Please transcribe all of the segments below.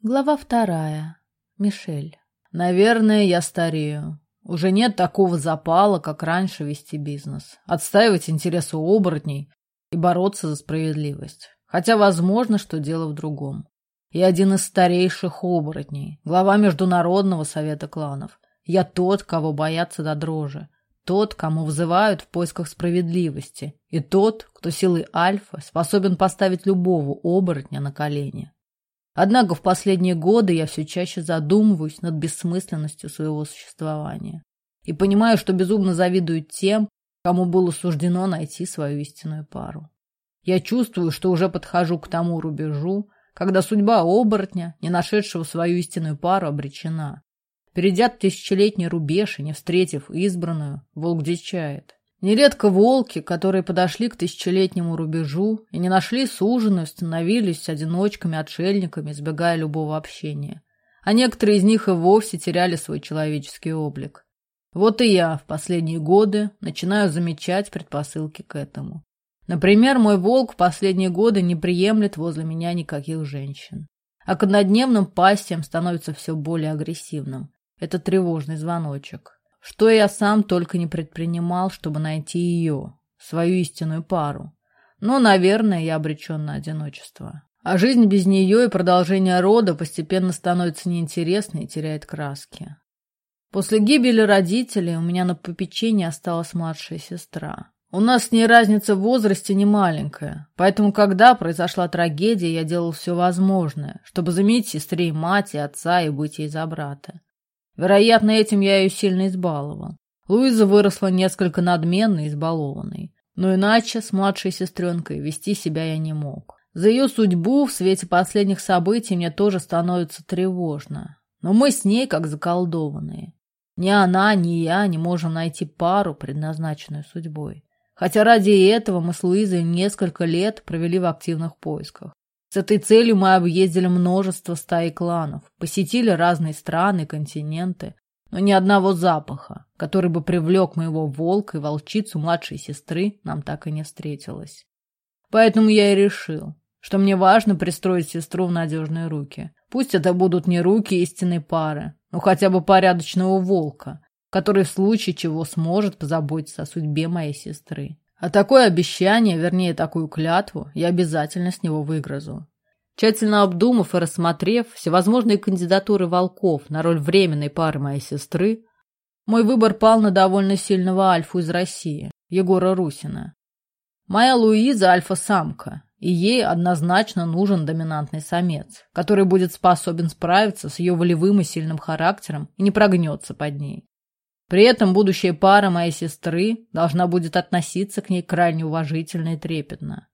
Глава вторая. Мишель. Наверное, я старею. Уже нет такого запала, как раньше вести бизнес. Отстаивать интересы оборотней и бороться за справедливость. Хотя возможно, что дело в другом. Я один из старейших оборотней, глава Международного совета кланов. Я тот, кого боятся до дрожи. Тот, кому взывают в поисках справедливости. И тот, кто силой альфа способен поставить любого оборотня на колени. Однако в последние годы я все чаще задумываюсь над бессмысленностью своего существования и понимаю, что безумно завидую тем, кому было суждено найти свою истинную пару. Я чувствую, что уже подхожу к тому рубежу, когда судьба оборотня, не нашедшего свою истинную пару, обречена. Перейдя тысячелетний рубеж и не встретив избранную, волк дичает. Нередко волки, которые подошли к тысячелетнему рубежу и не нашли суженую, становились одиночками-отшельниками, избегая любого общения. А некоторые из них и вовсе теряли свой человеческий облик. Вот и я в последние годы начинаю замечать предпосылки к этому. Например, мой волк в последние годы не приемлет возле меня никаких женщин. А к однодневным пастям становится все более агрессивным. Это тревожный звоночек. Что я сам только не предпринимал, чтобы найти ее, свою истинную пару. Но, наверное, я обречен на одиночество. А жизнь без нее и продолжение рода постепенно становится неинтересной и теряет краски. После гибели родителей у меня на попечении осталась младшая сестра. У нас с ней разница в возрасте не маленькая, поэтому, когда произошла трагедия, я делал все возможное, чтобы заменить сестре и мать, и отца, и быть ей за брата. Вероятно, этим я ее сильно избаловал. Луиза выросла несколько надменной и избалованной. Но иначе с младшей сестренкой вести себя я не мог. За ее судьбу в свете последних событий мне тоже становится тревожно. Но мы с ней как заколдованные. Ни она, ни я не можем найти пару, предназначенную судьбой. Хотя ради этого мы с Луизой несколько лет провели в активных поисках. С этой целью мы объездили множество стаи кланов, посетили разные страны, континенты, но ни одного запаха, который бы привлек моего волка и волчицу младшей сестры, нам так и не встретилось. Поэтому я и решил, что мне важно пристроить сестру в надежные руки. Пусть это будут не руки истинной пары, но хотя бы порядочного волка, который в случае чего сможет позаботиться о судьбе моей сестры. А такое обещание, вернее, такую клятву, я обязательно с него выгрызу. Тщательно обдумав и рассмотрев всевозможные кандидатуры волков на роль временной пары моей сестры, мой выбор пал на довольно сильного альфу из России, Егора Русина. Моя Луиза альфа-самка, и ей однозначно нужен доминантный самец, который будет способен справиться с ее волевым и сильным характером и не прогнется под ней. При этом будущая пара моей сестры должна будет относиться к ней крайне уважительно и трепетно.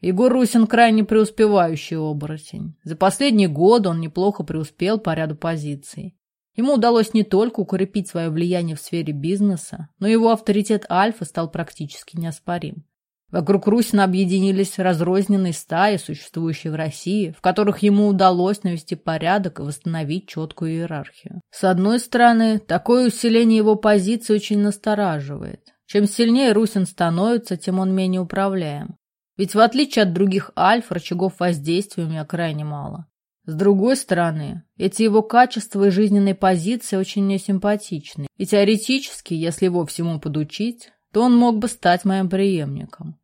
Егор Русин крайне преуспевающий оборотень. За последние годы он неплохо преуспел по ряду позиций. Ему удалось не только укрепить свое влияние в сфере бизнеса, но его авторитет Альфа стал практически неоспорим. Вокруг Русина объединились разрозненные стаи, существующие в России, в которых ему удалось навести порядок и восстановить четкую иерархию. С одной стороны, такое усиление его позиции очень настораживает. Чем сильнее Русин становится, тем он менее управляем. Ведь в отличие от других альф, рычагов воздействия у меня крайне мало. С другой стороны, эти его качества и жизненные позиции очень мне симпатичны. И теоретически, если его всему подучить, то он мог бы стать моим преемником.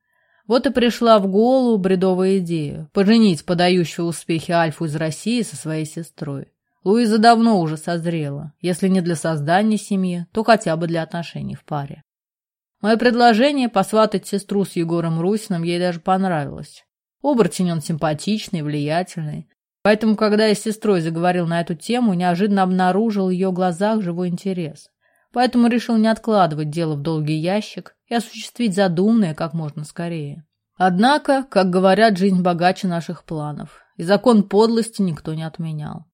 Вот и пришла в голову бредовая идея – поженить подающего успехи Альфу из России со своей сестрой. Луиза давно уже созрела, если не для создания семьи, то хотя бы для отношений в паре. Мое предложение посватать сестру с Егором Русиным ей даже понравилось. Оборотень он симпатичный, влиятельный. Поэтому, когда я с сестрой заговорил на эту тему, неожиданно обнаружил в ее глазах живой интерес поэтому решил не откладывать дело в долгий ящик и осуществить задуманное как можно скорее. Однако, как говорят, жизнь богаче наших планов, и закон подлости никто не отменял.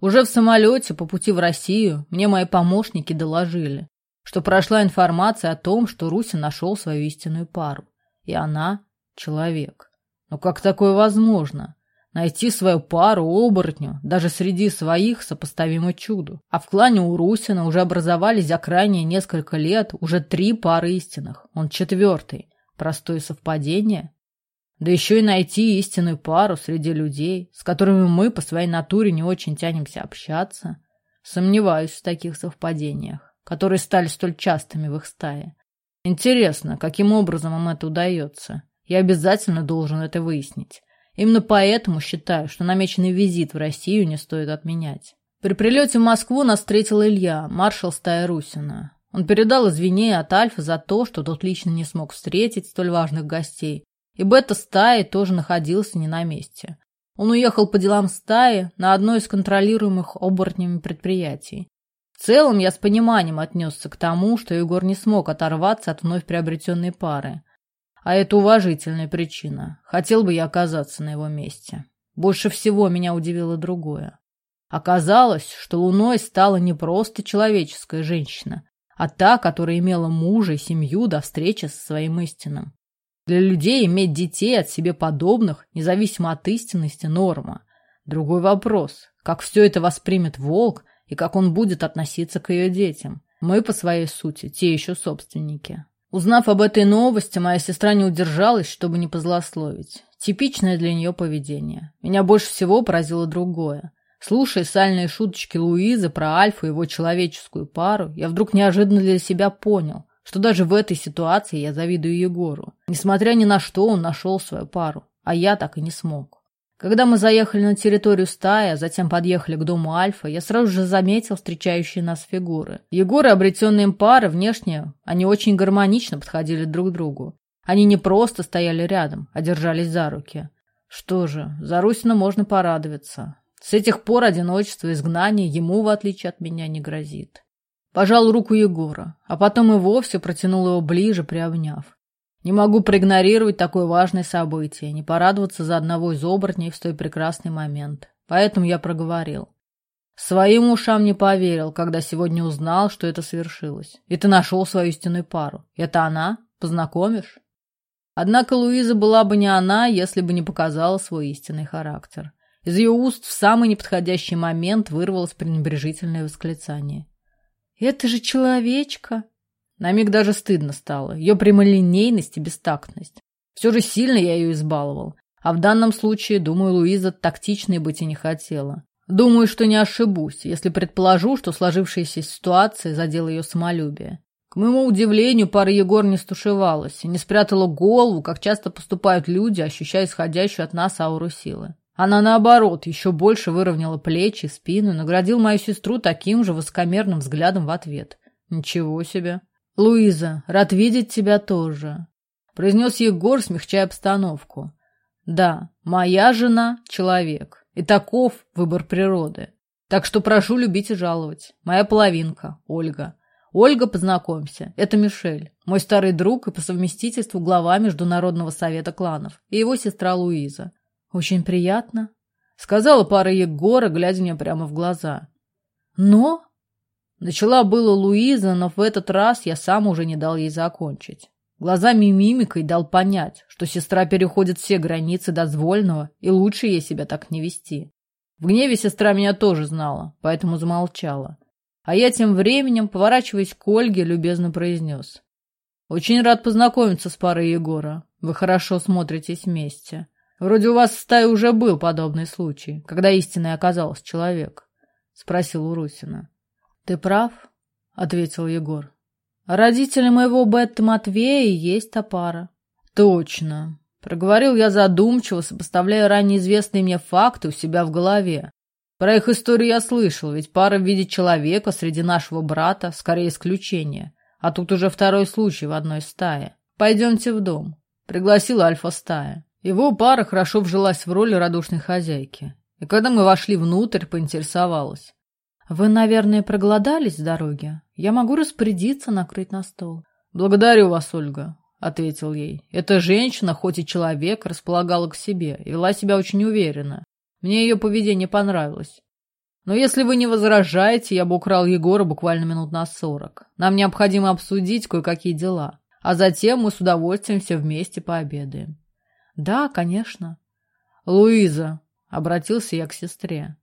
Уже в самолете по пути в Россию мне мои помощники доложили, что прошла информация о том, что Русин нашел свою истинную пару, и она — человек. Но как такое возможно? Найти свою пару оборотню даже среди своих сопоставимо чуду. А в клане у Русина уже образовались за крайние несколько лет уже три пары истинных. Он четвертый. Простое совпадение? Да еще и найти истинную пару среди людей, с которыми мы по своей натуре не очень тянемся общаться. Сомневаюсь в таких совпадениях, которые стали столь частыми в их стае. Интересно, каким образом им это удается? Я обязательно должен это выяснить. Именно поэтому считаю, что намеченный визит в Россию не стоит отменять. При прилете в Москву нас встретил Илья, маршал стаи Русина. Он передал извинения от Альфа за то, что тот лично не смог встретить столь важных гостей, и бета стаи тоже находился не на месте. Он уехал по делам стаи на одно из контролируемых оборотнями предприятий. В целом я с пониманием отнесся к тому, что Егор не смог оторваться от вновь приобретенной пары. А это уважительная причина. Хотел бы я оказаться на его месте. Больше всего меня удивило другое. Оказалось, что Луной стала не просто человеческая женщина, а та, которая имела мужа и семью до встречи со своим истинным. Для людей иметь детей от себе подобных, независимо от истинности, норма. Другой вопрос, как все это воспримет волк и как он будет относиться к ее детям. Мы, по своей сути, те еще собственники. Узнав об этой новости, моя сестра не удержалась, чтобы не позлословить. Типичное для нее поведение. Меня больше всего поразило другое. Слушая сальные шуточки Луизы про Альфу и его человеческую пару, я вдруг неожиданно для себя понял, что даже в этой ситуации я завидую Егору. Несмотря ни на что, он нашел свою пару, а я так и не смог. Когда мы заехали на территорию стаи, а затем подъехали к дому Альфа, я сразу же заметил встречающие нас фигуры. Егоры, обретенные им пары, внешне, они очень гармонично подходили друг к другу. Они не просто стояли рядом, а держались за руки. Что же, за Русина можно порадоваться. С этих пор одиночество изгнание ему, в отличие от меня, не грозит. Пожал руку Егора, а потом и вовсе протянул его ближе, приобняв. Не могу проигнорировать такое важное событие, не порадоваться за одного из оборотней в столь прекрасный момент. Поэтому я проговорил. Своим ушам не поверил, когда сегодня узнал, что это свершилось. И ты нашел свою истинную пару. Это она? Познакомишь? Однако Луиза была бы не она, если бы не показала свой истинный характер. Из ее уст в самый неподходящий момент вырвалось пренебрежительное восклицание. Это же человечка. На миг даже стыдно стало. Ее прямолинейность и бестактность. Все же сильно я ее избаловал. А в данном случае, думаю, Луиза тактичной быть и не хотела. Думаю, что не ошибусь, если предположу, что сложившаяся ситуация задела ее самолюбие. К моему удивлению, пара Егор не стушевалась и не спрятала голову, как часто поступают люди, ощущая исходящую от нас ауру силы. Она, наоборот, еще больше выровняла плечи, спину и наградил мою сестру таким же высокомерным взглядом в ответ. Ничего себе. «Луиза, рад видеть тебя тоже», — произнес Егор, смягчая обстановку. «Да, моя жена — человек, и таков выбор природы. Так что прошу любить и жаловать. Моя половинка, Ольга. Ольга, познакомься, это Мишель, мой старый друг и по совместительству глава Международного совета кланов, и его сестра Луиза. «Очень приятно», — сказала пара Егора, глядя мне прямо в глаза. «Но...» Начала было Луиза, но в этот раз я сам уже не дал ей закончить. Глазами и мимикой дал понять, что сестра переходит все границы дозвольного, и лучше ей себя так не вести. В гневе сестра меня тоже знала, поэтому замолчала. А я тем временем, поворачиваясь к Ольге, любезно произнес. «Очень рад познакомиться с парой Егора. Вы хорошо смотритесь вместе. Вроде у вас в стае уже был подобный случай, когда истинный оказался человек, — спросил у Русина. — Ты прав, — ответил Егор. — Родители моего Бетта Матвея и есть та пара. — Точно, — проговорил я задумчиво, сопоставляя ранее известные мне факты у себя в голове. Про их историю я слышал, ведь пара в виде человека среди нашего брата скорее исключение. А тут уже второй случай в одной стае. Пойдемте в дом. Пригласила альфа-стая. Его пара хорошо вжилась в роль радушной хозяйки. И когда мы вошли внутрь, поинтересовалась. «Вы, наверное, проголодались с дороги? Я могу распорядиться накрыть на стол». «Благодарю вас, Ольга», — ответил ей. «Эта женщина, хоть и человек, располагала к себе и вела себя очень уверенно. Мне ее поведение понравилось. Но если вы не возражаете, я бы украл Егора буквально минут на сорок. Нам необходимо обсудить кое-какие дела, а затем мы с удовольствием все вместе пообедаем». Да, конечно. Луиза, обратился я к сестре.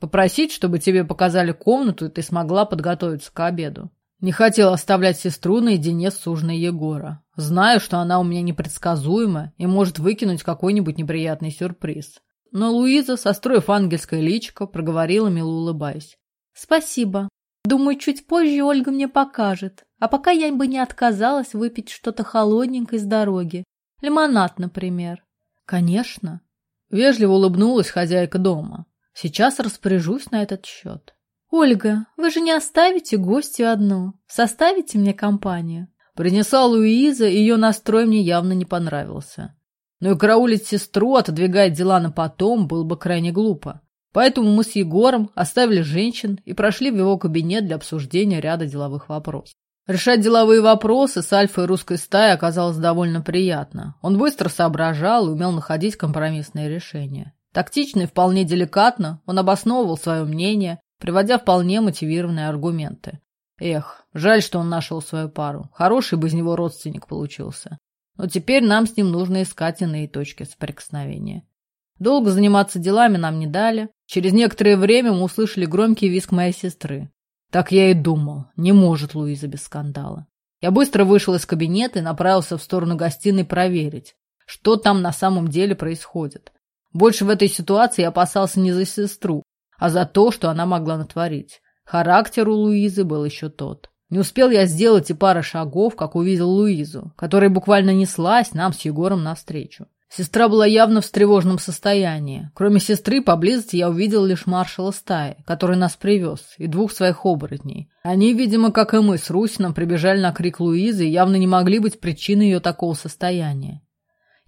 Попросить, чтобы тебе показали комнату, и ты смогла подготовиться к обеду. Не хотел оставлять сестру наедине с сужной Егора. Знаю, что она у меня непредсказуема и может выкинуть какой-нибудь неприятный сюрприз. Но Луиза, состроив ангельское личико, проговорила, мило улыбаясь. «Спасибо. Думаю, чуть позже Ольга мне покажет. А пока я бы не отказалась выпить что-то холодненькое с дороги. Лимонад, например». «Конечно». Вежливо улыбнулась хозяйка дома. «Сейчас распоряжусь на этот счет». «Ольга, вы же не оставите гостью одну. Составите мне компанию?» Принесла Луиза, и ее настрой мне явно не понравился. Но и караулить сестру, отодвигать дела на потом, было бы крайне глупо. Поэтому мы с Егором оставили женщин и прошли в его кабинет для обсуждения ряда деловых вопросов. Решать деловые вопросы с альфой русской стаи оказалось довольно приятно. Он быстро соображал и умел находить компромиссные решения. Тактично и вполне деликатно он обосновывал свое мнение, приводя вполне мотивированные аргументы. Эх, жаль, что он нашел свою пару. Хороший бы из него родственник получился. Но теперь нам с ним нужно искать иные точки соприкосновения. Долго заниматься делами нам не дали. Через некоторое время мы услышали громкий визг моей сестры. Так я и думал. Не может Луиза без скандала. Я быстро вышел из кабинета и направился в сторону гостиной проверить, что там на самом деле происходит. Больше в этой ситуации я опасался не за сестру, а за то, что она могла натворить. Характер у Луизы был еще тот. Не успел я сделать и пары шагов, как увидел Луизу, которая буквально неслась нам с Егором навстречу. Сестра была явно в встревоженном состоянии. Кроме сестры, поблизости я увидел лишь маршала стаи, который нас привез, и двух своих оборотней. Они, видимо, как и мы с Русином, прибежали на крик Луизы и явно не могли быть причиной ее такого состояния.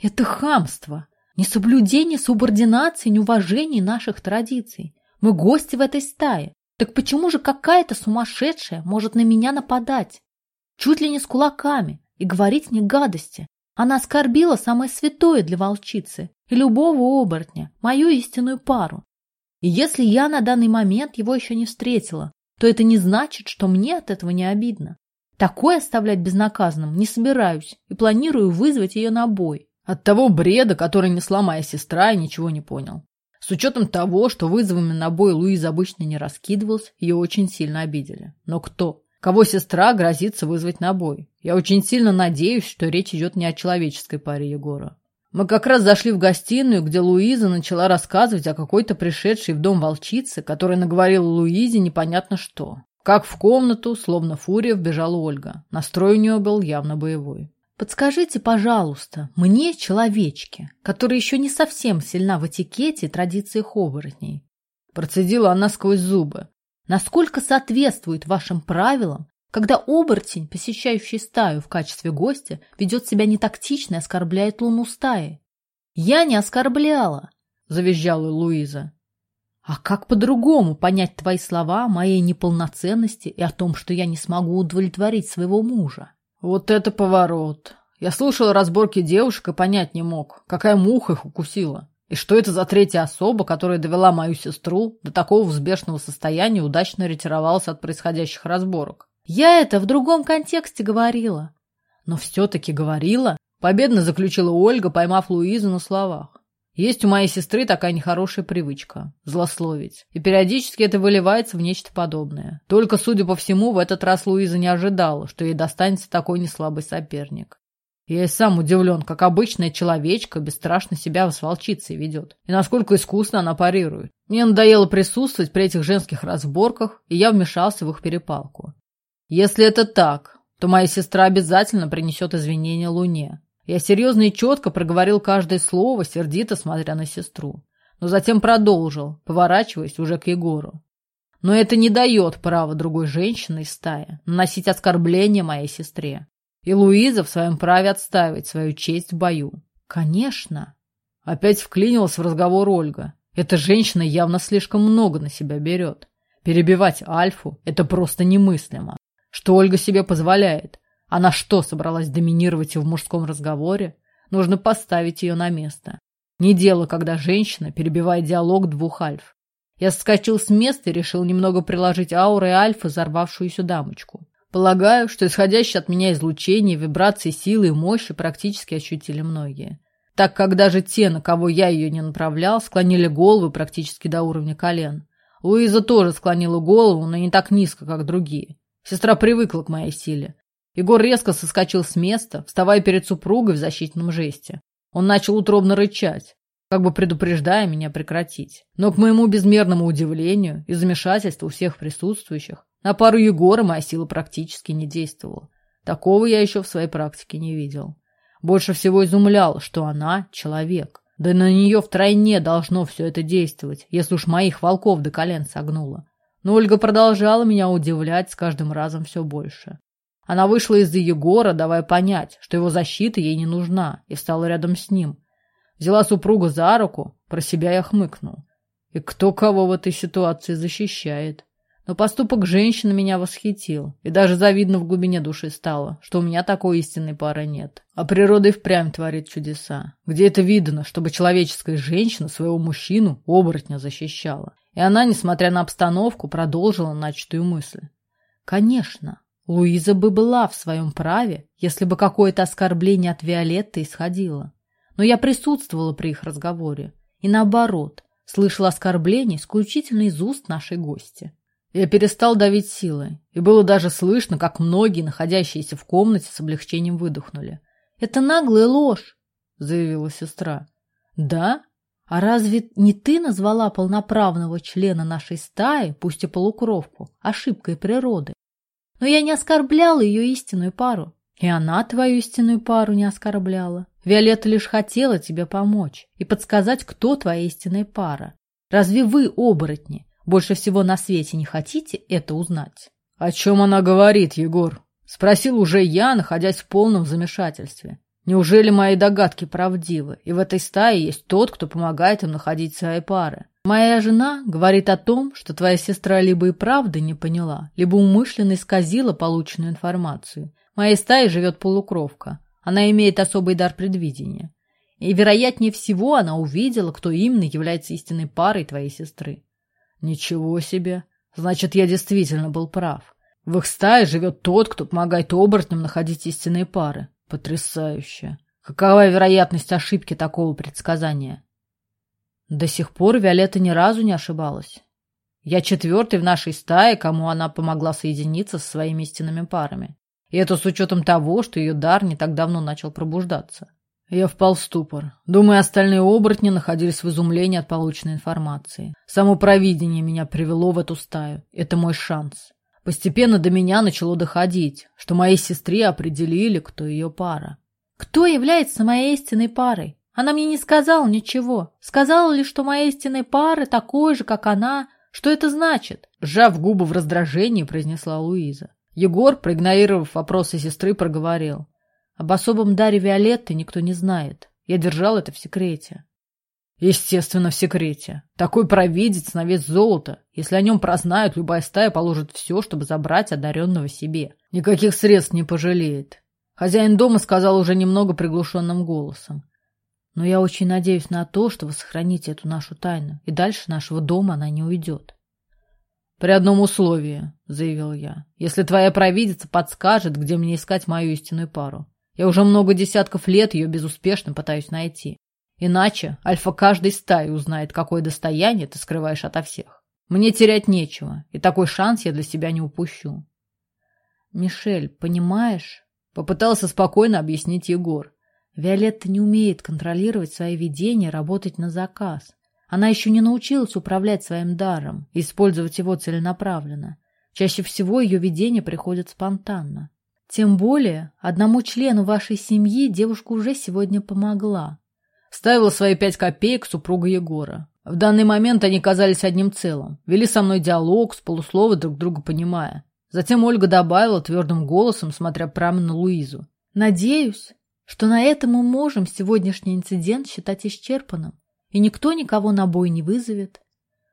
«Это хамство! Несоблюдение субординации, неуважение наших традиций. Мы гости в этой стае. Так почему же какая-то сумасшедшая может на меня нападать? Чуть ли не с кулаками и говорить мне гадости. Она оскорбила самое святое для волчицы и любого оборотня, мою истинную пару. И если я на данный момент его еще не встретила, то это не значит, что мне от этого не обидно. Такое оставлять безнаказанным не собираюсь и планирую вызвать ее на бой. От того бреда, который несла моя сестра, я ничего не понял. С учетом того, что вызовами на бой Луиза обычно не раскидывалась, ее очень сильно обидели. Но кто? Кого сестра грозится вызвать на бой? Я очень сильно надеюсь, что речь идет не о человеческой паре Егора. Мы как раз зашли в гостиную, где Луиза начала рассказывать о какой-то пришедшей в дом волчице, которая наговорила Луизе непонятно что. Как в комнату, словно фурия, вбежала Ольга. Настрой у нее был явно боевой. Подскажите, пожалуйста, мне, человечке, которая еще не совсем сильна в этикете и традициях оборотней, процедила она сквозь зубы, насколько соответствует вашим правилам, когда оборотень, посещающий стаю в качестве гостя, ведет себя нетактично и оскорбляет луну стаи. Я не оскорбляла, завизжала Луиза. А как по-другому понять твои слова о моей неполноценности и о том, что я не смогу удовлетворить своего мужа? Вот это поворот. Я слушал разборки девушек и понять не мог, какая муха их укусила. И что это за третья особа, которая довела мою сестру до такого взбешенного состояния удачно ретировалась от происходящих разборок? Я это в другом контексте говорила. Но все-таки говорила, победно заключила Ольга, поймав Луизу на словах. Есть у моей сестры такая нехорошая привычка – злословить. И периодически это выливается в нечто подобное. Только, судя по всему, в этот раз Луиза не ожидала, что ей достанется такой неслабый соперник. Я и сам удивлен, как обычная человечка бесстрашно себя с волчицей ведет. И насколько искусно она парирует. Мне надоело присутствовать при этих женских разборках, и я вмешался в их перепалку. Если это так, то моя сестра обязательно принесет извинения Луне. Я серьезно и четко проговорил каждое слово, сердито смотря на сестру. Но затем продолжил, поворачиваясь уже к Егору. Но это не дает права другой женщины из стаи наносить оскорбления моей сестре. И Луиза в своем праве отстаивать свою честь в бою. Конечно. Опять вклинилась в разговор Ольга. Эта женщина явно слишком много на себя берет. Перебивать Альфу – это просто немыслимо. Что Ольга себе позволяет? Она что, собралась доминировать в мужском разговоре? Нужно поставить ее на место. Не дело, когда женщина перебивает диалог двух альф. Я соскочил с места и решил немного приложить ауры альфа, взорвавшуюся дамочку. Полагаю, что исходящее от меня излучение, вибрации силы и мощи практически ощутили многие. Так как даже те, на кого я ее не направлял, склонили головы практически до уровня колен. Луиза тоже склонила голову, но не так низко, как другие. Сестра привыкла к моей силе. Егор резко соскочил с места, вставая перед супругой в защитном жесте. Он начал утробно рычать, как бы предупреждая меня прекратить. Но к моему безмерному удивлению и замешательству всех присутствующих на пару Егора моя сила практически не действовала. Такого я еще в своей практике не видел. Больше всего изумляло, что она — человек. Да на нее втройне должно все это действовать, если уж моих волков до колен согнуло. Но Ольга продолжала меня удивлять с каждым разом все больше. Она вышла из-за Егора, давая понять, что его защита ей не нужна, и встала рядом с ним. Взяла супругу за руку, про себя я хмыкнул. И кто кого в этой ситуации защищает? Но поступок женщины меня восхитил, и даже завидно в глубине души стало, что у меня такой истинной пары нет. А природа и впрямь творит чудеса. Где это видно, чтобы человеческая женщина своего мужчину, оборотня, защищала? И она, несмотря на обстановку, продолжила начатую мысль. Конечно, Луиза бы была в своем праве, если бы какое-то оскорбление от Виолетты исходило. Но я присутствовала при их разговоре, и наоборот, слышала оскорбление исключительно из уст нашей гости. Я перестал давить силой, и было даже слышно, как многие, находящиеся в комнате, с облегчением выдохнули. «Это наглая ложь», — заявила сестра. «Да? А разве не ты назвала полноправного члена нашей стаи, пусть и полукровку, ошибкой природы? Но я не оскорбляла ее истинную пару, и она твою истинную пару не оскорбляла. Виолетта лишь хотела тебе помочь и подсказать, кто твоя истинная пара. Разве вы, оборотни, больше всего на свете не хотите это узнать? — О чем она говорит, Егор? — спросил уже я, находясь в полном замешательстве. Неужели мои догадки правдивы, и в этой стае есть тот, кто помогает им находить свои пары? Моя жена говорит о том, что твоя сестра либо и правды не поняла, либо умышленно исказила полученную информацию. В моей стае живет полукровка. Она имеет особый дар предвидения. И, вероятнее всего, она увидела, кто именно является истинной парой твоей сестры. Ничего себе. Значит, я действительно был прав. В их стае живет тот, кто помогает оборотням находить истинные пары. Потрясающе. Какова вероятность ошибки такого предсказания? До сих пор Виолетта ни разу не ошибалась. Я четвертый в нашей стае, кому она помогла соединиться со своими истинными парами. И это с учетом того, что ее дар не так давно начал пробуждаться. Я впал в ступор. Думаю, остальные оборотни находились в изумлении от полученной информации. Само провидение меня привело в эту стаю. Это мой шанс. Постепенно до меня начало доходить, что моей сестре определили, кто ее пара. Кто является моей истинной парой? Она мне не сказала ничего. Сказала лишь, что моя истинная пара такой же, как она. Что это значит? Сжав губы в раздражении, произнесла Луиза. Егор, проигнорировав вопросы сестры, проговорил. Об особом даре Виолетты никто не знает. Я держал это в секрете. Естественно, в секрете. Такой провидец на вес золота. Если о нем прознают, любая стая положит все, чтобы забрать одаренного себе. Никаких средств не пожалеет. Хозяин дома сказал уже немного приглушенным голосом. Но я очень надеюсь на то, что вы сохраните эту нашу тайну, и дальше нашего дома она не уйдет. «При одном условии», — заявил я, — «если твоя провидица подскажет, где мне искать мою истинную пару. Я уже много десятков лет ее безуспешно пытаюсь найти. Иначе альфа каждой стаи узнает, какое достояние ты скрываешь ото всех. Мне терять нечего, и такой шанс я для себя не упущу. Мишель, понимаешь? Попытался спокойно объяснить Егор. Виолетта не умеет контролировать свои видения, работать на заказ. Она еще не научилась управлять своим даром использовать его целенаправленно. Чаще всего ее видения приходят спонтанно. Тем более, одному члену вашей семьи девушка уже сегодня помогла. Ставила свои пять копеек супруга Егора. В данный момент они казались одним целым. Вели со мной диалог, с полуслова друг друга понимая. Затем Ольга добавила твердым голосом, смотря прямо на Луизу. «Надеюсь, что на этом мы можем сегодняшний инцидент считать исчерпанным, и никто никого на бой не вызовет».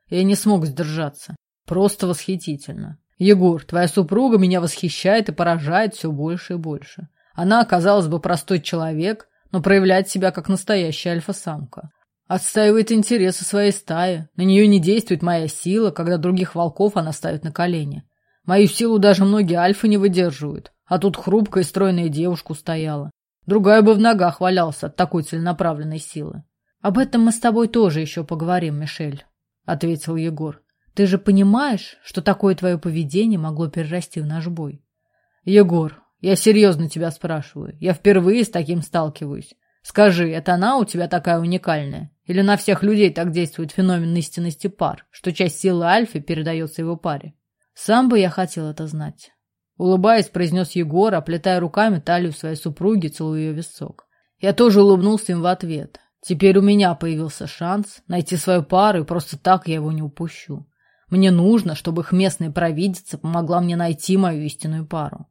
Я не смог сдержаться. Просто восхитительно. Егор, твоя супруга меня восхищает и поражает все больше и больше. Она, казалось бы, простой человек, но проявляет себя как настоящая альфа-самка. Отстаивает интересы своей стаи. На нее не действует моя сила, когда других волков она ставит на колени. Мою силу даже многие альфы не выдерживают. А тут хрупкая и стройная девушка стояла. Другая бы в ногах валялся от такой целенаправленной силы. — Об этом мы с тобой тоже еще поговорим, Мишель, — ответил Егор. Ты же понимаешь, что такое твое поведение могло перерасти в наш бой? Егор, я серьезно тебя спрашиваю. Я впервые с таким сталкиваюсь. Скажи, это она у тебя такая уникальная? Или на всех людей так действует феномен истинности пар, что часть силы Альфы передается его паре? Сам бы я хотел это знать. Улыбаясь, произнес Егор, оплетая руками талию своей супруги, целуя ее висок. Я тоже улыбнулся им в ответ. Теперь у меня появился шанс найти свою пару, и просто так я его не упущу. Мне нужно, чтобы их местная провидица помогла мне найти мою истинную пару.